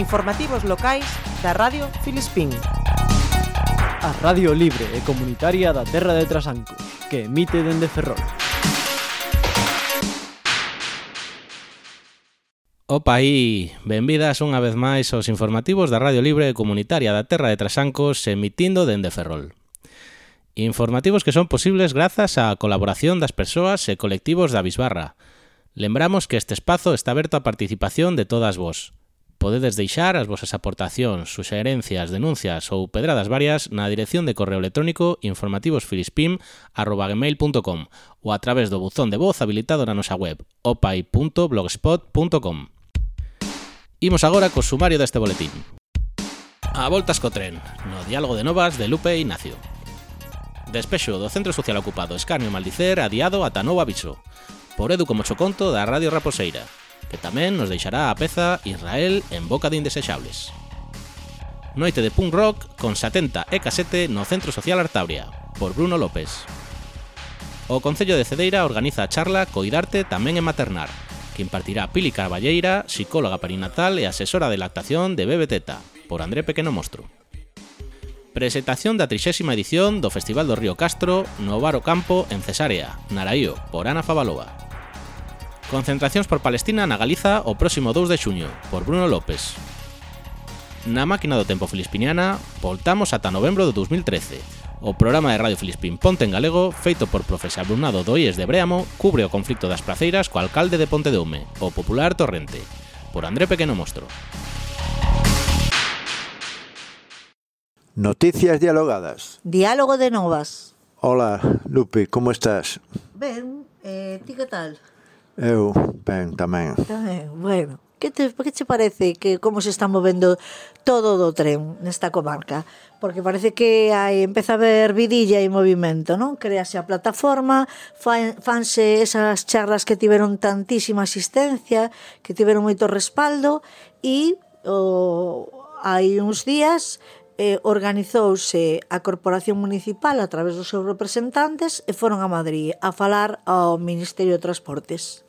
Informativos locais da Radio Filispín. A Radio Libre e Comunitaria da Terra de Trasanco, que emite dende Ferrol. Opa aí, benvidas unha vez máis aos informativos da Radio Libre e Comunitaria da Terra de Trasancos emitindo dende Ferrol. Informativos que son posibles grazas á colaboración das persoas e colectivos da Bisbarra. Lembramos que este espazo está aberto á participación de todas vos. Podedes deixar as vosas aportacións, suxerencias, denuncias ou pedradas varias na dirección de correo electrónico informativosfilispim@gmail.com ou a través do buzón de voz habilitado na nosa web opai.blogspot.com. Imos agora co sumario deste boletín. A voltas co tren, no diálogo de novas de Lupe e Ignacio. Despexo do Centro Social Ocupado Escarnio Maldicer adiado ata novo aviso. Por Edu como Choconto da Radio Raposeira que tamén nos deixará a peza Israel en boca de indesexables. Noite de punk rock con 70 e casete no Centro Social Artabria, por Bruno López. O Concello de Cedeira organiza a charla Coidarte tamén en maternar, que impartirá Pili Carballeira, psicóloga perinatal e asesora de lactación de Bebe Teta, por André Pequeno Mostro. Presentación da 30 edición do Festival do Río Castro no Baro Campo en Cesarea, Naraío, por Ana Favalova. Concentracións por Palestina na Galiza o próximo 2 de xuño, por Bruno López. Na máquina do tempo filispiniana, voltamos ata novembro de 2013. O programa de Radio Filispín Ponte en Galego, feito por profesor alumnado do IES de Breamo, cubre o conflicto das placeiras co alcalde de Ponte de Ume, o popular Torrente, por André Pequeno Mostro. Noticias dialogadas. Diálogo de novas. Hola, Lupe, como estás? Ben, eh, ti que tal? Eu, ben, tamén. Tamén, bueno. Que te, que te parece que como se está movendo todo do tren nesta comarca? Porque parece que hai, empeza a haber vidilla e movimento, non? Créase a plataforma, fan, fanse esas charlas que tiveron tantísima asistencia, que tiveron moito respaldo e o, hai uns días eh, organizouse a Corporación Municipal a través dos seus representantes e foron a Madrid a falar ao Ministerio de Transportes.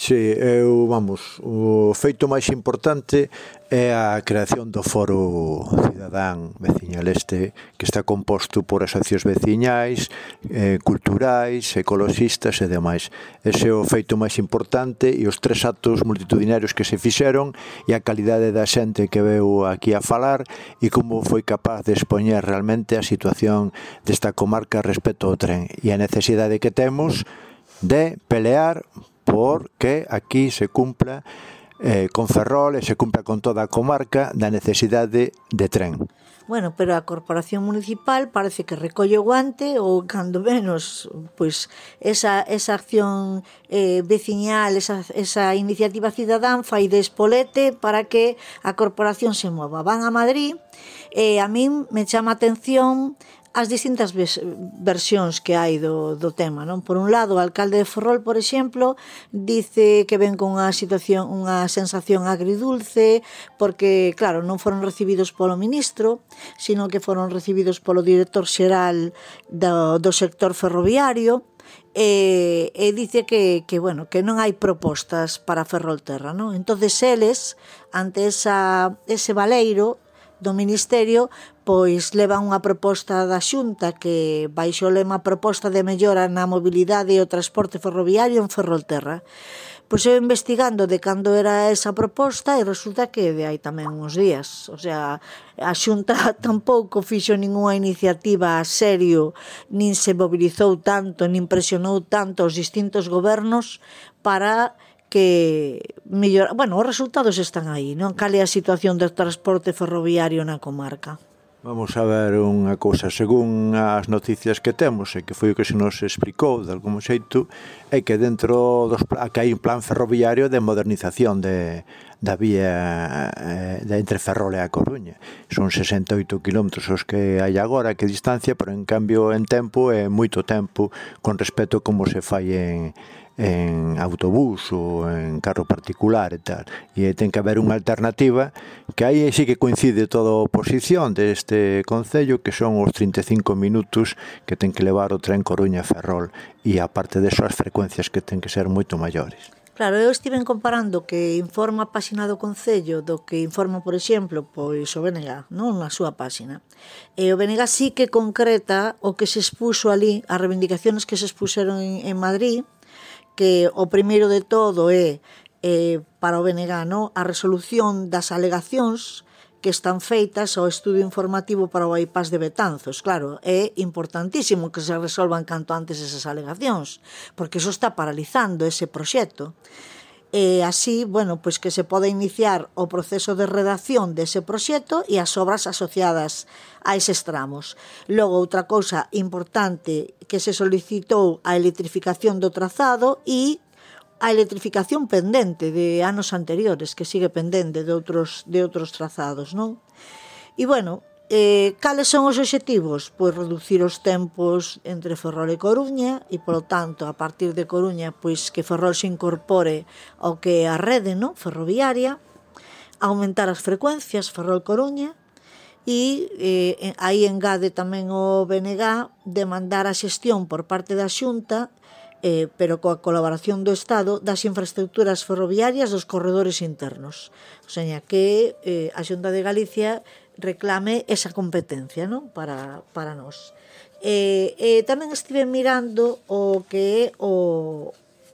Sí, eu, vamos, o feito máis importante é a creación do Foro Cidadán Veciñal Este, que está composto por asociacións veciñais, eh, culturais, ecologistas e demais. Ese é o feito máis importante e os tres actos multitudinarios que se fixeron e a calidade da xente que veu aquí a falar e como foi capaz de expoñer realmente a situación desta comarca respecto ao tren e a necesidade que temos de pelear porque aquí se cumpla eh, con Ferrol e se cumpla con toda a comarca da necesidade de tren. Bueno, pero a Corporación Municipal parece que recolle o guante ou cando menos pois esa, esa acción eh, veciñal, esa, esa iniciativa cidadán fai de espolete para que a corporación se mova. Van a Madrid e eh, a min me chama atención as distintas versións que hai do, do tema. Non? Por un lado, o alcalde de Ferrol, por exemplo, dice que ven con unha situación, unha sensación agridulce, porque, claro, non foron recibidos polo ministro, sino que foron recibidos polo director xeral do, do sector ferroviario, e, e dice que, que, bueno, que non hai propostas para Ferrolterra. Non? Entón, eles, ante esa, ese valeiro do Ministerio, pois leva unha proposta da Xunta que baixo o lema proposta de mellora na mobilidade e o transporte ferroviario en Ferrolterra. Pois eu investigando de cando era esa proposta e resulta que de aí tamén uns días. O sea, a Xunta tampouco fixo ninguna iniciativa a serio, nin se mobilizou tanto, nin presionou tanto os distintos gobernos para que mellora... Bueno, os resultados están aí, non? Cale a situación do transporte ferroviario na comarca? Vamos a ver unha cousa, según as noticias que temos, e que foi o que se nos explicou de algún xeito, é que dentro dos que hai un plan ferroviario de modernización de, da vía eh, de entre Ferrol e a Coruña. Son 68 km os que hai agora, que distancia, pero en cambio en tempo é moito tempo con respecto como se fai en, en autobús ou en carro particular e tal. E ten que haber unha alternativa que aí sí que coincide toda a oposición deste Concello, que son os 35 minutos que ten que levar o tren Coruña Ferrol e aparte de as frecuencias que ten que ser moito maiores. Claro, eu estiven comparando que informa a páxina do Concello do que informa, por exemplo, pois o BNG, non na súa páxina. E o BNG sí que concreta o que se expuso ali, as reivindicaciones que se expuseron en, en Madrid, que o primeiro de todo é eh, para o Benegano a resolución das alegacións que están feitas ao estudio informativo para o bypass de Betanzos. Claro, é importantísimo que se resolvan canto antes esas alegacións, porque eso está paralizando ese proxecto e así, bueno, pois que se pode iniciar o proceso de redacción dese proxecto e as obras asociadas a eses tramos. Logo, outra cousa importante que se solicitou a electrificación do trazado e a electrificación pendente de anos anteriores, que sigue pendente de outros, de outros trazados, non? E, bueno, Eh, cales son os obxectivos? Pois reducir os tempos entre Ferrol e Coruña e, polo tanto, a partir de Coruña, pois que Ferrol se incorpore ao que é a rede non? ferroviaria, aumentar as frecuencias Ferrol-Coruña e eh, aí engade tamén o BNG demandar a xestión por parte da Xunta eh, pero coa colaboración do Estado das infraestructuras ferroviarias dos corredores internos. O sea, que eh, a Xunta de Galicia reclame esa competencia non para, para nós. Eh, eh, tamén estive mirando o que é o,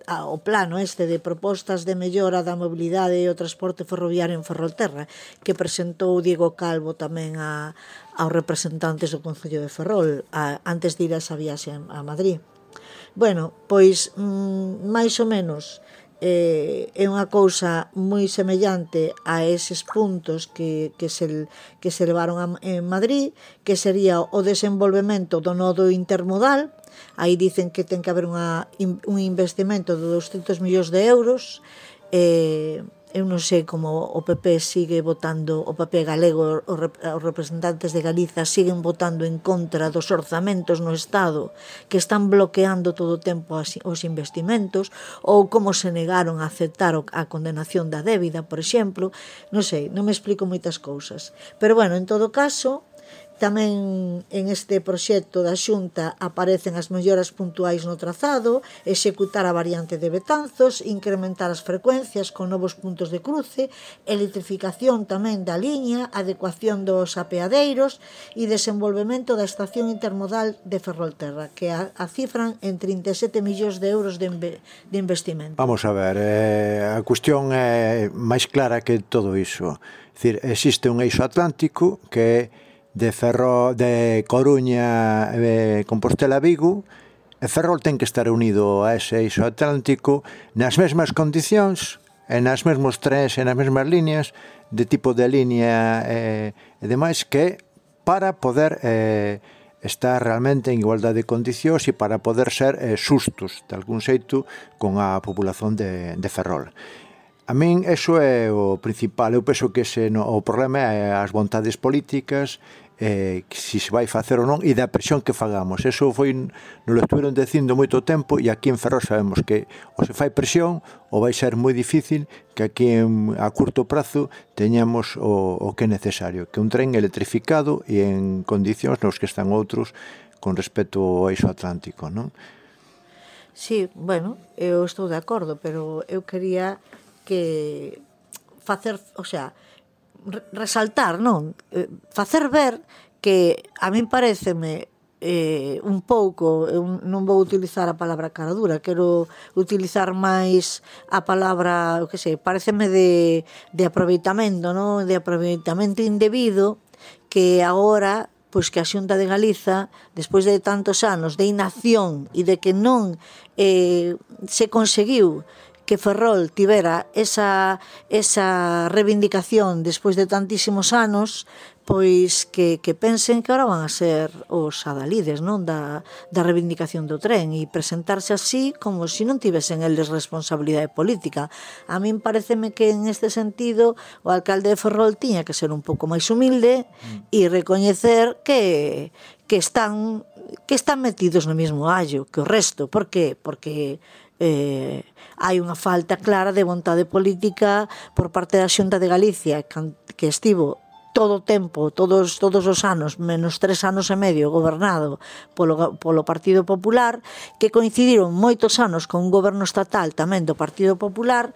a, o plano este de propostas de mellora da mobilidade e o transporte ferroviario en Ferrolterra que presentou Diego Calvo tamén a, aos representantes do Concello de Ferrol a, antes de ir a esa viaxe a, a Madrid. Bueno, pois mm, máis ou menos eh, é unha cousa moi semellante a eses puntos que, que, se, que se levaron a, en Madrid, que sería o desenvolvemento do nodo intermodal, aí dicen que ten que haber unha, un investimento de 200 millóns de euros, eh, eu non sei como o PP sigue votando, o PP galego, os representantes de Galiza siguen votando en contra dos orzamentos no Estado, que están bloqueando todo o tempo os investimentos, ou como se negaron a aceptar a condenación da débida, por exemplo, non sei, non me explico moitas cousas. Pero bueno, en todo caso, Tamén en este proxecto da Xunta aparecen as melloras puntuais no trazado, executar a variante de Betanzos, incrementar as frecuencias con novos puntos de cruce, electrificación tamén da liña, adecuación dos apeadeiros e desenvolvemento da estación intermodal de Ferrolterra, que a cifran en 37 millóns de euros de, de investimento. Vamos a ver, eh, a cuestión é máis clara que todo iso. Dicir, existe un eixo atlántico que é de Ferrol, de Coruña, eh, Compostela Vigo, e Ferrol ten que estar unido a ese iso atlántico nas mesmas condicións, e nas mesmos trens, e nas mesmas líneas, de tipo de línea eh, e demais, que para poder eh, estar realmente en igualdade de condicións e para poder ser eh, sustos, de algún xeito, con a populación de, de Ferrol. A min eso é o principal. Eu penso que ese no, o problema é as vontades políticas eh, si se vai facer ou non e da presión que fagamos. Eso foi nos lo estuveron dicindo moito tempo e aquí en Ferrol sabemos que ou se fai presión ou vai ser moi difícil que aquí en, a curto prazo teñamos o, o que é necesario, que un tren electrificado e en condicións nos que están outros con respecto ao eixo atlántico, non? Sí, bueno, eu estou de acordo, pero eu quería que facer, o sea, resaltar, non? Eh, facer ver que a min pareceme eh, un pouco, eh, eu non vou utilizar a palabra cara dura, quero utilizar máis a palabra, o que sei, pareceme de, de aproveitamento, non? de aproveitamento indebido, que agora pois que a Xunta de Galiza, despois de tantos anos de inacción e de que non eh, se conseguiu que Ferrol tivera esa, esa reivindicación despois de tantísimos anos pois que, que pensen que ahora van a ser os adalides non da, da reivindicación do tren e presentarse así como se si non tivesen eles responsabilidade política. A min pareceme que en este sentido o alcalde de Ferrol tiña que ser un pouco máis humilde e recoñecer que, que están que están metidos no mesmo allo que o resto. Por qué? Porque eh, hai unha falta clara de vontade política por parte da Xunta de Galicia que estivo todo o tempo, todos todos os anos, menos tres anos e medio, gobernado polo, polo Partido Popular, que coincidiron moitos anos con un goberno estatal tamén do Partido Popular,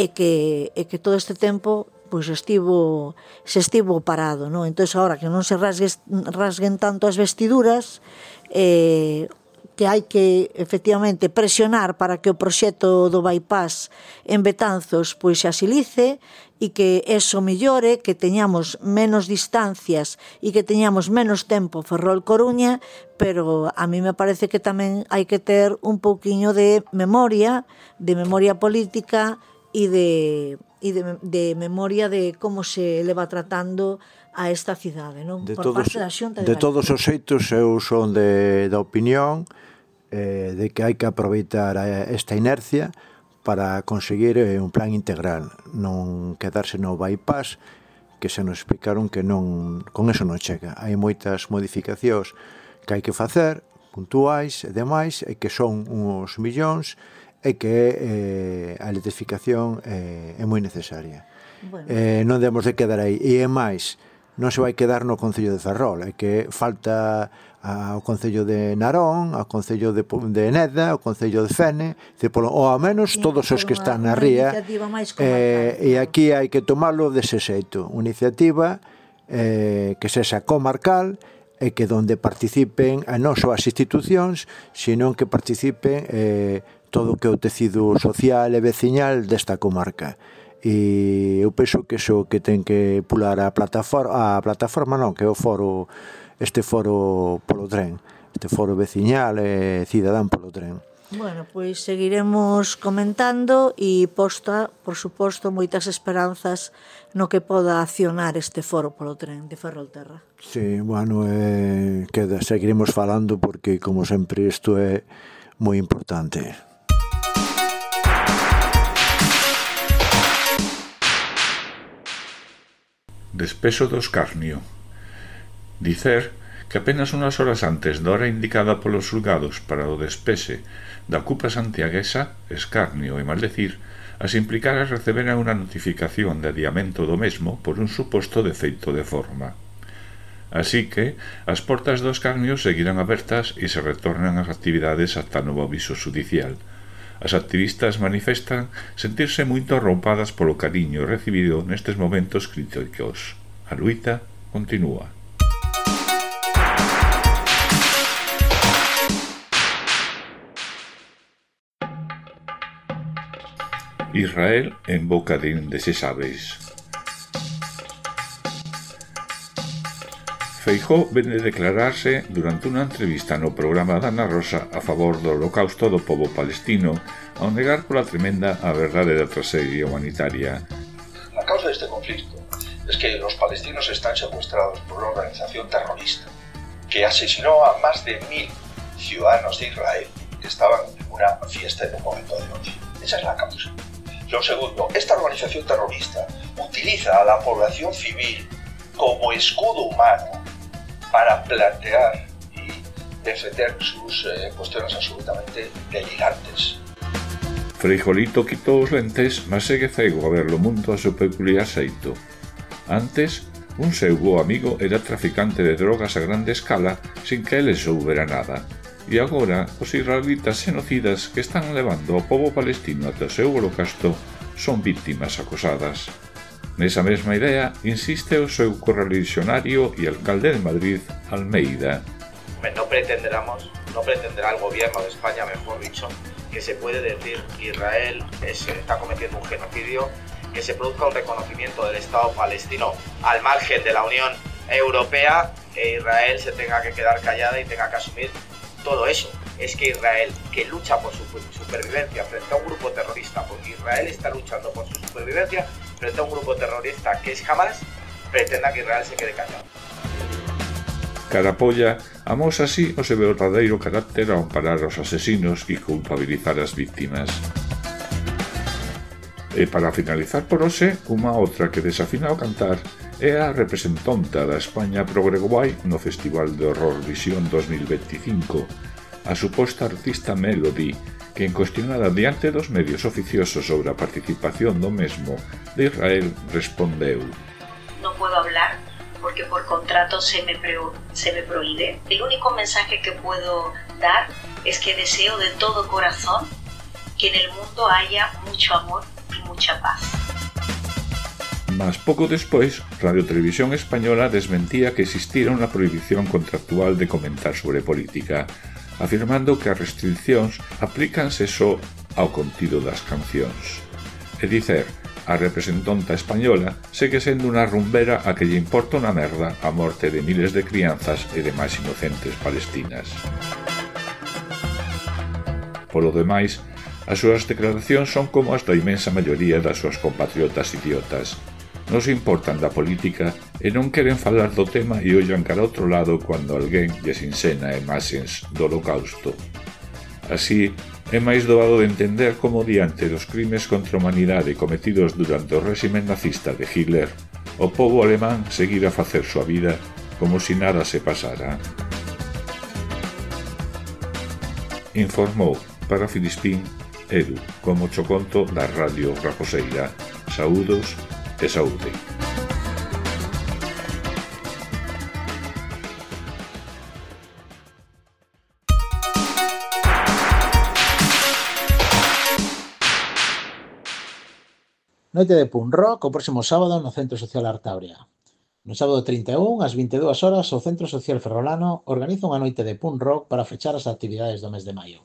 e que, e que todo este tempo pois estivo se estivo parado, non? Entón agora que non se rasgues, rasguen tanto as vestiduras, eh, que hai que efectivamente presionar para que o proxecto do bypass en Betanzos pois se asilice e que eso mellore, que teñamos menos distancias e que teñamos menos tempo Ferrol Coruña, pero a mí me parece que tamén hai que ter un pouquiño de memoria, de memoria política e de e de, de memoria de como se leva tratando a esta cidade, non? De Por todos, parte da Xunta de, de todos os xeitos eu son de, da opinión eh, de que hai que aproveitar eh, esta inercia para conseguir eh, un plan integral, non quedarse no bypass que se nos explicaron que non con eso non chega. Hai moitas modificacións que hai que facer, puntuais e demais, e que son uns millóns e que eh, a electrificación eh, é moi necesaria. Bueno. Eh, non debemos de quedar aí. E é máis, non se vai quedar no Concello de Ferrol, é que falta ao Concello de Narón, ao Concello de, de Neda, ao Concello de Fene, de polo, ou ao menos todos os que están na ría, eh, e aquí hai que tomalo dese xeito, unha iniciativa eh, que sexa comarcal, e que donde participen a non só as institucións, senón que participen eh, todo o que é o tecido social e veciñal desta comarca. E eu penso que iso que ten que pular a plataforma, a plataforma non, que é o foro este foro polo tren, este foro veciñal e cidadán polo tren. Bueno, pois seguiremos comentando e posta, por suposto, moitas esperanzas no que poda accionar este foro polo tren de Ferrolterra. Sí, bueno, eh, queda, seguiremos falando porque, como sempre, isto é moi importante. Despeso do escarnio Dicer que apenas unhas horas antes da hora indicada polos xulgados para o despexe da cupa santiaguesa, escarnio e maldecir, as implicadas receberan unha notificación de adiamento do mesmo por un suposto defeito de forma. Así que, as portas dos carnios seguirán abertas e se retornan as actividades ata novo aviso judicial. As activistas manifestan sentirse moito arrompadas polo cariño recibido nestes momentos críticos. A luita continúa. Israel en boca de indesesáveis. Feijó vende declararse durante unha entrevista no programa da Ana Rosa a favor do holocausto do povo palestino ao negar pola tremenda a verdade da tragedia humanitaria. La causa deste conflicto es que los palestinos están secuestrados por una organización terrorista que asesinó a más de mil ciudadanos de Israel que estaban en una fiesta en un momento de noche. Esa es la causa. Lo segundo, esta organización terrorista utiliza a la población civil como escudo humano para plantear y defender sus eh, cuestiones absolutamente delirantes. Frijolito quitó os lentes, mas segue cego a ver lo mundo a seu peculiar xeito. Antes, un seu bo amigo era traficante de drogas a grande escala sin que ele soubera nada. E agora os israelitas xenocidas que están levando ao povo palestino ata o seu holocausto son víctimas acosadas. Nesa mesma idea insiste o seu correligionario e alcalde de Madrid, Almeida. No pretenderamos, no pretenderá el gobierno de España, mejor dicho, que se puede decir que Israel es, está cometiendo un genocidio, que se produzca un reconocimiento del Estado palestino al margen de la Unión Europea e Israel se tenga que quedar callada y tenga que asumir todo eso. Es que Israel, que lucha por su supervivencia frente a un grupo terrorista, porque Israel está luchando por su supervivencia frente a un grupo terrorista que es Hamas, pretenda que Israel se quede callado. Carapolla amosa así o seu verdadeiro carácter ao amparar os asesinos e culpabilizar as víctimas. E para finalizar por hoxe, unha outra que desafina o cantar é a representonta da España Progreguai no Festival de Horror Visión 2025, a suposta artista Melody, que en cuestionada diante dos medios oficiosos sobre a participación do mesmo de Israel respondeu No puedo hablar contrato se me, se me prohíbe. El único mensaje que puedo dar es que deseo de todo corazón que en el mundo haya mucho amor y mucha paz. mas pouco despois, Radio Televisión Española desmentía que existira unha prohibición contractual de comentar sobre política, afirmando que as restriccións aplícanse só ao contido das cancións. E dicer, er, a representonta española segue sendo unha rumbera a que lle importa unha merda a morte de miles de crianzas e de máis inocentes palestinas. Polo demais, as súas declaracións son como as da imensa maioría das súas compatriotas idiotas, non se importan da política e non queren falar do tema e ollan cara outro lado cando alguén lles insena imaxens do holocausto. Así, é máis doado de entender como diante dos crimes contra a humanidade cometidos durante o réximen nazista de Hitler, o povo alemán seguira facer súa vida como se si nada se pasara. Informou para Filispín Edu, como choconto da Radio Raposeira. Saúdos e saúde. Noite de Punk Rock o próximo sábado no Centro Social Artabria. No sábado 31, ás 22 horas, o Centro Social Ferrolano organiza unha noite de Punk Rock para fechar as actividades do mes de maio.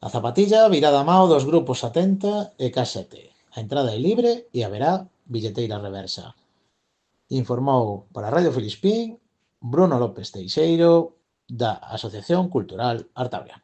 A zapatilla virada a mao dos grupos Atenta e K7. A entrada é libre e haberá billeteira reversa. Informou para Radio Filispín Bruno López Teixeiro da Asociación Cultural Artabria.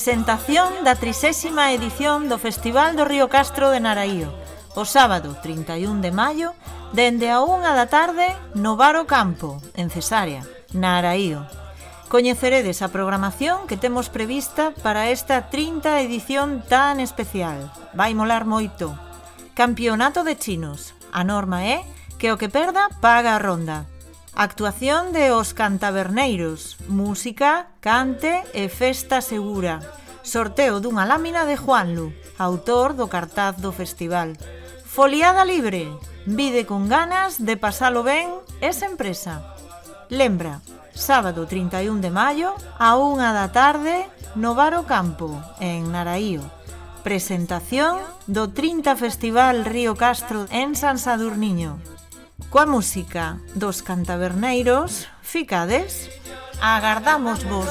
Presentación da 30ª edición do Festival do Río Castro de Naraío, o sábado 31 de maio, dende a 1 da tarde no Baro Campo, en Cesárea, Naraío. Coñeceredes a programación que temos prevista para esta 30 edición tan especial. Vai molar moito. Campeonato de chinos. A norma é que o que perda paga a ronda. Actuación de Os Cantaberneiros, música, cante e festa segura. Sorteo dunha lámina de Juanlu, autor do cartaz do festival. Foliada libre, vide con ganas de pasalo ben esa empresa. Lembra, sábado 31 de maio a 1 da tarde no Baro Campo, en Naraío. Presentación do 30 Festival Río Castro en San Sadurniño coa música dos Cantaberneiros, ficades, agardamos vos.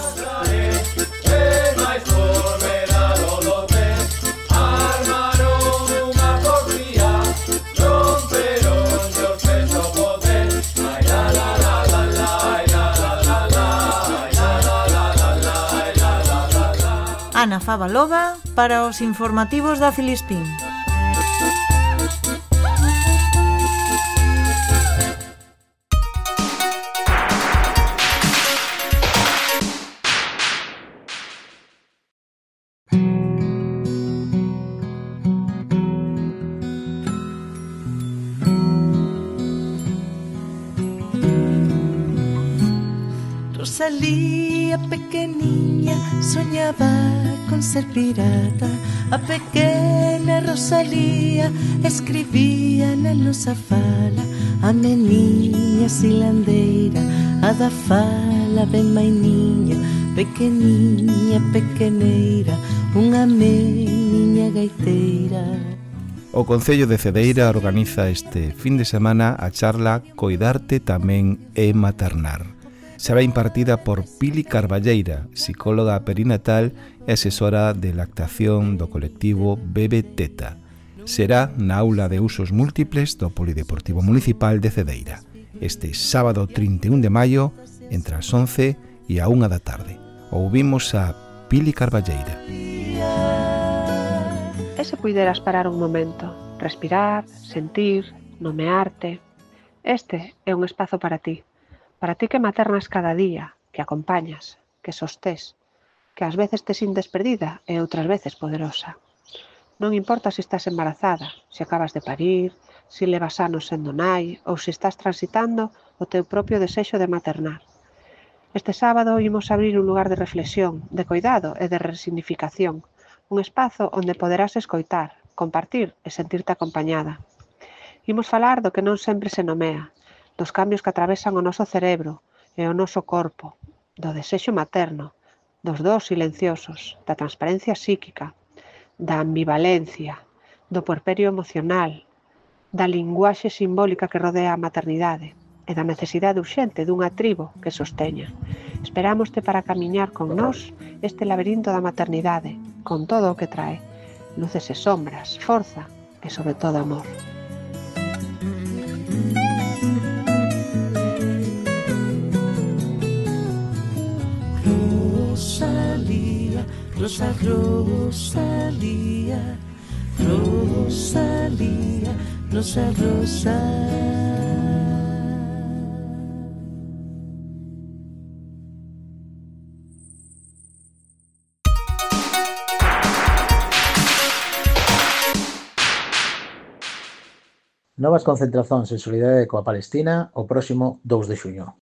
Ana Favalova para os informativos da Filispín. día pequeniña soñaba con ser pirata. A pequena Rosalía escribía en los afala. A meniña silandeira, a da fala ben mainiña. Pequeniña, pequeneira, unha meniña gaiteira. O Concello de Cedeira organiza este fin de semana a charla Coidarte tamén é maternar será impartida por Pili Carballeira, psicóloga perinatal e asesora de lactación do colectivo Bebe Teta. Será na aula de usos múltiples do Polideportivo Municipal de Cedeira, este sábado 31 de maio, entre as 11 e a 1 da tarde. Ouvimos a Pili Carballeira. E se puideras parar un momento, respirar, sentir, nomearte, este é un espazo para ti. Para ti que maternas cada día, que acompañas, que sostés, que ás veces te sintes perdida e outras veces poderosa. Non importa se estás embarazada, se acabas de parir, se levas anos sendo nai ou se estás transitando o teu propio desexo de maternar. Este sábado imos abrir un lugar de reflexión, de cuidado e de resignificación, un espazo onde poderás escoitar, compartir e sentirte acompañada. Imos falar do que non sempre se nomea, dos cambios que atravesan o noso cerebro e o noso corpo, do desexo materno, dos dous silenciosos, da transparencia psíquica, da ambivalencia, do puerperio emocional, da linguaxe simbólica que rodea a maternidade e da necesidade urxente dunha tribo que sosteña. Esperámoste para camiñar con nós este laberinto da maternidade, con todo o que trae, luces e sombras, forza e sobre todo amor. Rosa, Rosalía, Rosalía, Rosa, Rosa. Novas concentracións en solidariedade coa Palestina o próximo 2 de xuño.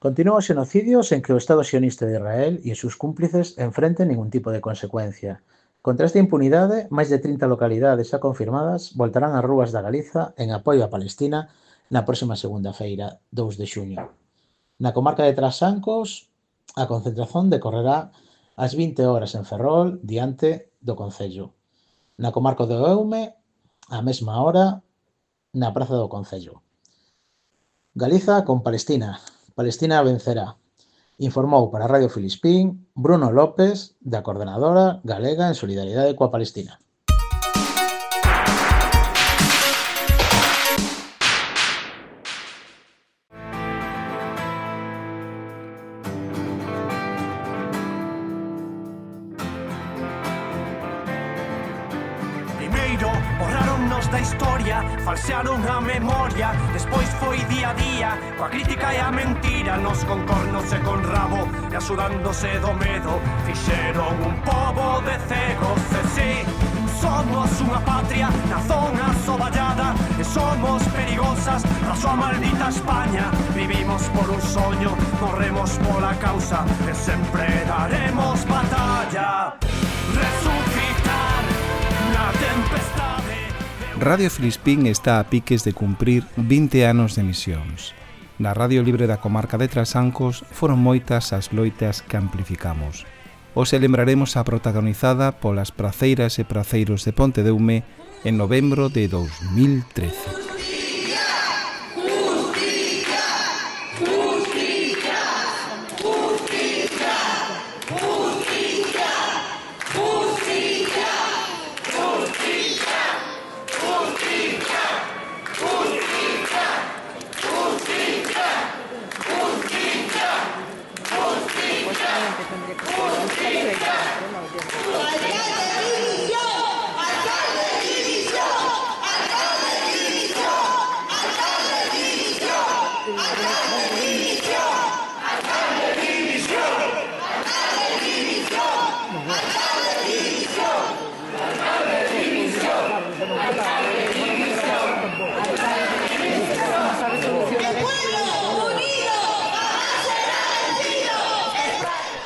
Continúa os xenocidios en que o Estado sionista de Israel e os seus cúmplices enfrenten ningún tipo de consecuencia. Contra esta impunidade, máis de 30 localidades xa confirmadas voltarán ás rúas da Galiza en apoio a Palestina na próxima segunda feira, 2 de xuño. Na comarca de Trasancos, a concentración decorrerá ás 20 horas en Ferrol diante do Concello. Na comarca do Eume, á mesma hora, na Praza do Concello. Galiza con Palestina. Palestina vencerá, informou para Radio Filispín Bruno López, da Coordenadora Galega en Solidariedade coa Palestina. Asudándose do medo Fixeron un pobo de cegos. E si, somos unha patria Na zona soballada E somos perigosas Na súa maldita España. Vivimos por un soño Morremos pola causa E sempre daremos batalla. Resucitar na tempestade Radio Filispín está a piques de cumprir 20 anos de emisións. Na Radio Libre da Comarca de Trasancos foron moitas as loitas que amplificamos. Ose lembraremos a protagonizada polas praceiras e praceiros de Pontedeume en novembro de 2013.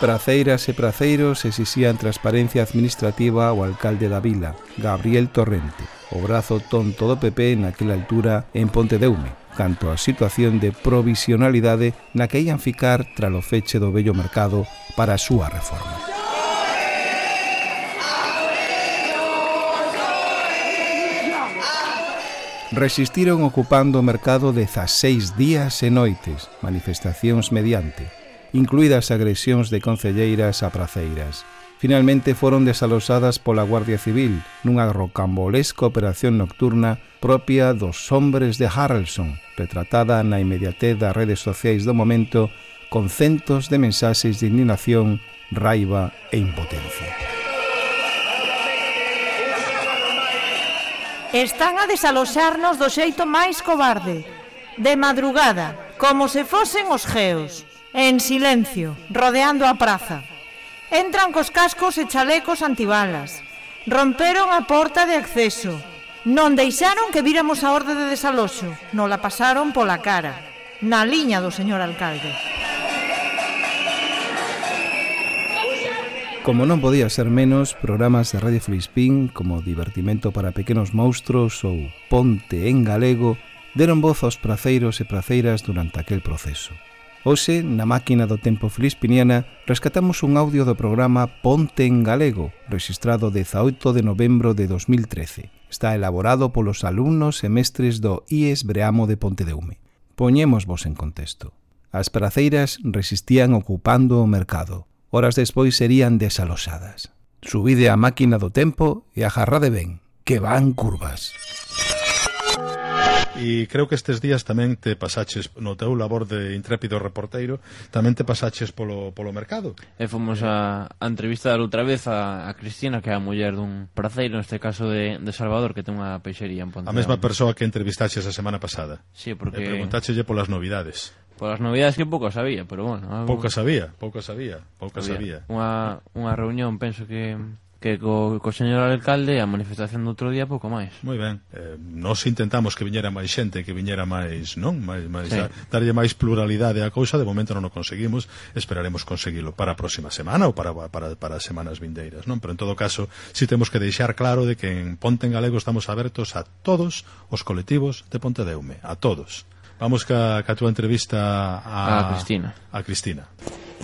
Praceiras e praceiros exixían transparencia administrativa ao alcalde da vila, Gabriel Torrente, o brazo tonto do PP naquela altura en Pontedeume, canto a situación de provisionalidade na que ian ficar tras o feche do vello mercado para a súa reforma. Resistiron ocupando o mercado 16 días e noites, manifestacións mediante, incluídas agresións de concelleiras a praceiras. Finalmente foron desalosadas pola Guardia Civil nunha rocambolesca operación nocturna propia dos hombres de Harrelson, retratada na inmediatez das redes sociais do momento con centos de mensaxes de indignación, raiva e impotencia. Están a desaloxarnos do xeito máis cobarde, de madrugada, como se fosen os geos en silencio, rodeando a praza. Entran cos cascos e chalecos antibalas. Romperon a porta de acceso. Non deixaron que víramos a orde de desaloxo. Non la pasaron pola cara. Na liña do señor alcalde. Como non podía ser menos, programas de Radio Filispín como Divertimento para Pequenos Monstros ou Ponte en Galego deron voz aos praceiros e praceiras durante aquel proceso. Hoxe, na máquina do tempo filispiniana, rescatamos un audio do programa Ponte en Galego, registrado 18 de novembro de 2013. Está elaborado polos alumnos e mestres do IES Breamo de Pontedeume. Poñemos vos en contexto. As praceiras resistían ocupando o mercado. Horas despois serían desaloxadas. Subide a máquina do tempo e agarrade ben, que van curvas. E creo que estes días tamén te pasaches no teu labor de intrépido reporteiro, tamén te pasaches polo, polo mercado. E fomos a, a entrevistar outra vez a, a Cristina, que é a muller dun praceiro, neste caso de, de Salvador, que ten unha peixería en Pontevedra. A mesma persoa que entrevistaches a semana pasada. Sí, porque... E preguntáchelle polas novidades. Polas novidades que pouco sabía, pero bueno... Algo... Pouco sabía, pouco sabía, pouco sabía. sabía. Unha, unha reunión, penso que que co, co señor alcalde a manifestación do outro día pouco máis. Moi ben. Eh, nos intentamos que viñera máis xente, que viñera máis, non? Máis, máis, sí. a, darlle máis pluralidade á cousa, de momento non o conseguimos, esperaremos conseguilo para a próxima semana ou para, para, para as semanas vindeiras, non? Pero en todo caso, si sí temos que deixar claro de que en Ponte en Galego estamos abertos a todos os colectivos de Pontedeume, a todos. Vamos ca, ca túa entrevista a, a Cristina. A Cristina.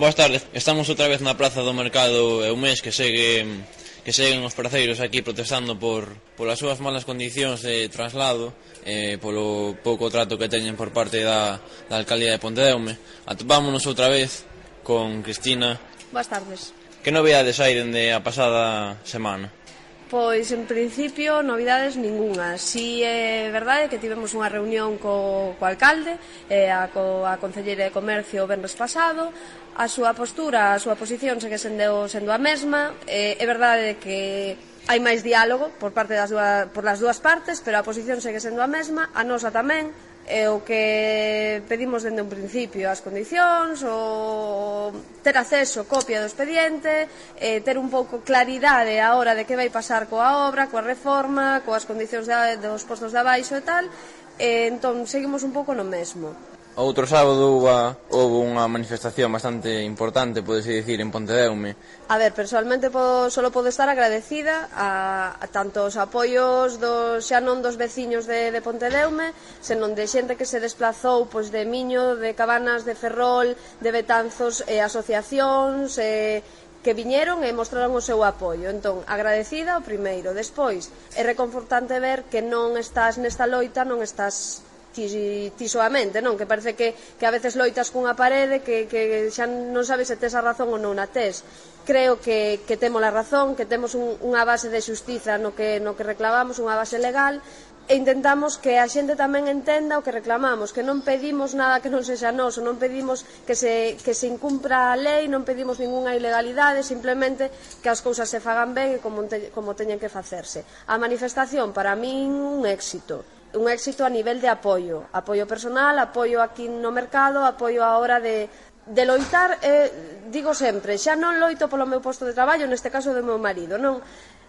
Boas tardes, estamos outra vez na Praza do Mercado e un mes que segue que seguen os praceiros aquí protestando por, polas súas malas condicións de traslado eh, polo pouco trato que teñen por parte da, da Alcaldía de Pontedeume. Atopámonos outra vez con Cristina. Boas tardes. Que novidades hai dende a pasada semana? Pois, en principio, novidades ningunha. Si é verdade que tivemos unha reunión co, co alcalde, eh, a, co, a Concelleira de Comercio o venres pasado, a súa postura, a súa posición segue sendo, sendo a mesma. Eh, é verdade que hai máis diálogo por parte das dúas, por las dúas partes, pero a posición segue sendo a mesma, a nosa tamén, é o que pedimos dende un principio as condicións, o ter acceso copia do expediente, eh, ter un pouco claridade a hora de que vai pasar coa obra, coa reforma, coas condicións de, dos postos de abaixo e tal, e entón seguimos un pouco no mesmo. Outro sábado houve, houve unha manifestación bastante importante, podese dicir, en Pontedeume. A ver, personalmente po, solo podo estar agradecida a, a tanto os apoios dos, xa non dos veciños de, de Pontedeume, senón de xente que se desplazou pois, de Miño, de Cabanas, de Ferrol, de Betanzos, e asociacións, e, que viñeron e mostraron o seu apoio. Entón, agradecida o primeiro, despois é reconfortante ver que non estás nesta loita, non estás ti, ti soamente, non? Que parece que, que a veces loitas cunha parede que, que xa non sabes se tes a razón ou non a tes. Creo que, que temos a razón, que temos un, unha base de xustiza no que, no que reclamamos, unha base legal, e intentamos que a xente tamén entenda o que reclamamos, que non pedimos nada que non sexa noso, non pedimos que se, que se incumpra a lei, non pedimos ningunha ilegalidade, simplemente que as cousas se fagan ben e como, te, como teñen que facerse. A manifestación para min un éxito un éxito a nivel de apoio, apoio personal, apoio aquí no mercado, apoio á hora de, de loitar, eh, digo sempre, xa non loito polo meu posto de traballo, neste caso do meu marido, non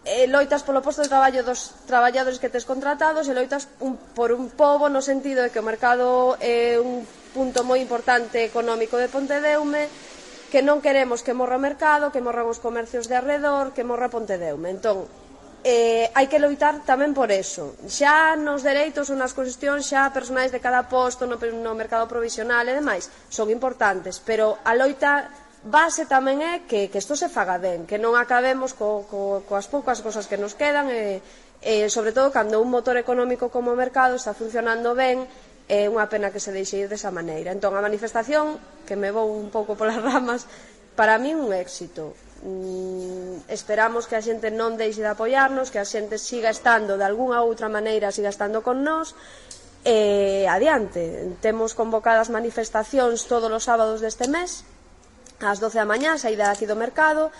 eh, loitas polo posto de traballo dos traballadores que tes contratados e loitas un, por un pobo no sentido de que o mercado é un punto moi importante económico de Pontedeume, que non queremos que morra o mercado, que morran os comercios de arredor, que morra Pontedeume. Entón, eh, hai que loitar tamén por eso. Xa nos dereitos ou nas cuestións xa personais de cada posto no, no mercado provisional e demais son importantes, pero a loita base tamén é que, que isto se faga ben, que non acabemos co, co, coas poucas cosas que nos quedan e, e sobre todo cando un motor económico como o mercado está funcionando ben é unha pena que se deixe ir desa maneira. Entón, a manifestación, que me vou un pouco polas ramas, para mí un éxito mm, esperamos que a xente non deixe de apoiarnos, que a xente siga estando de algunha outra maneira, siga estando con nós, e adiante. Temos convocadas manifestacións todos os sábados deste mes, ás 12 da mañá, saída aquí do mercado,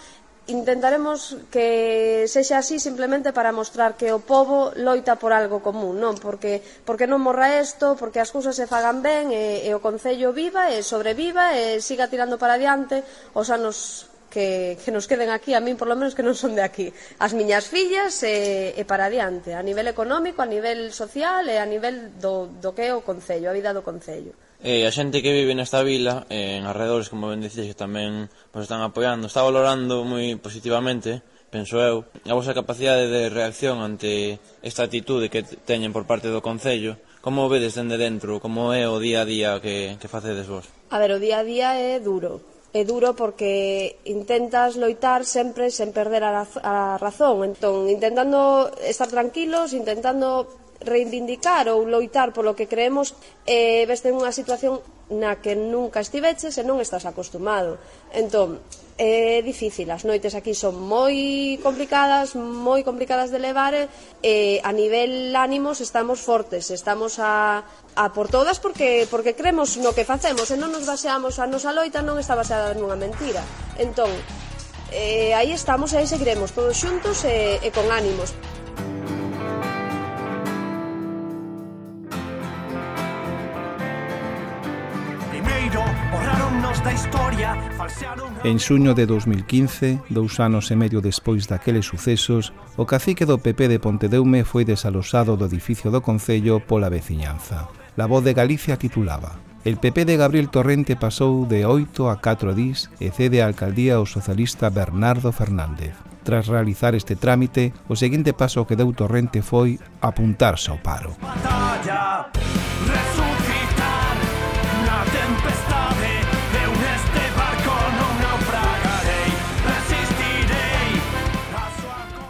intentaremos que sexa así simplemente para mostrar que o povo loita por algo común, non? Porque, porque non morra isto, porque as cousas se fagan ben e, e o Concello viva e sobreviva e siga tirando para adiante os anos que, que nos queden aquí, a min por lo menos que non son de aquí, as miñas fillas e, e para adiante, a nivel económico, a nivel social e a nivel do, do que é o Concello, a vida do Concello. E a xente que vive nesta vila, en arredores, como ben dices, que tamén pois, están apoiando, está valorando moi positivamente, penso eu, a vosa capacidade de reacción ante esta atitude que teñen por parte do Concello, como vedes dende dentro, como é o día a día que, que facedes vos? A ver, o día a día é duro, é duro porque intentas loitar sempre sen perder a razón. Entón, intentando estar tranquilos, intentando reivindicar ou loitar polo que creemos e eh, veste unha situación na que nunca estiveches e non estás acostumado. Entón, é difícil, as noites aquí son moi complicadas, moi complicadas de levar e a nivel ánimos estamos fortes, estamos a, a por todas porque, porque cremos no que facemos e non nos baseamos, a nosa loita non está baseada nunha mentira. Entón, eh, aí estamos e aí seguiremos todos xuntos e, e con ánimos. En xuño de 2015, dous anos e medio despois daqueles sucesos, o cacique do PP de Pontedeume foi desaloxado do edificio do Concello pola veciñanza. La voz de Galicia titulaba El PP de Gabriel Torrente pasou de 8 a 4 dís e cede a alcaldía ao socialista Bernardo Fernández. Tras realizar este trámite, o seguinte paso que deu Torrente foi apuntarse ao paro. Batalla.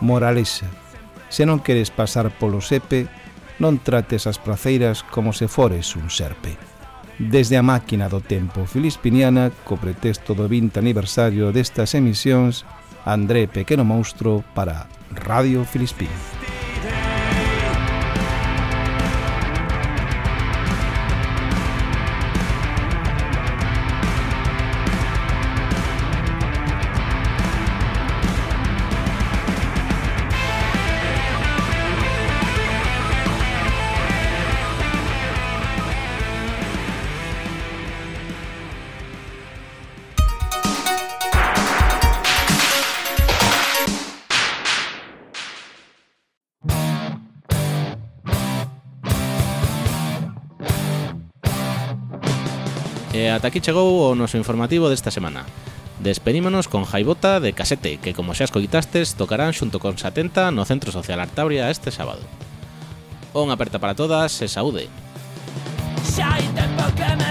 Moralexa, se non queres pasar polo sepe, non trates as praceiras como se fores un serpe. Desde a máquina do tempo filispiniana, co pretexto do 20 aniversario destas emisións, André Pequeno Monstro para Radio Filispín. E ata aquí chegou o noso informativo desta semana. Despedímonos con Jaibota de Casete, que como xa escoitastes, tocarán xunto con Satenta no Centro Social Artabria este sábado. Un aperta para todas e saúde. Xa hai tempo que me